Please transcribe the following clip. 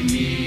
me.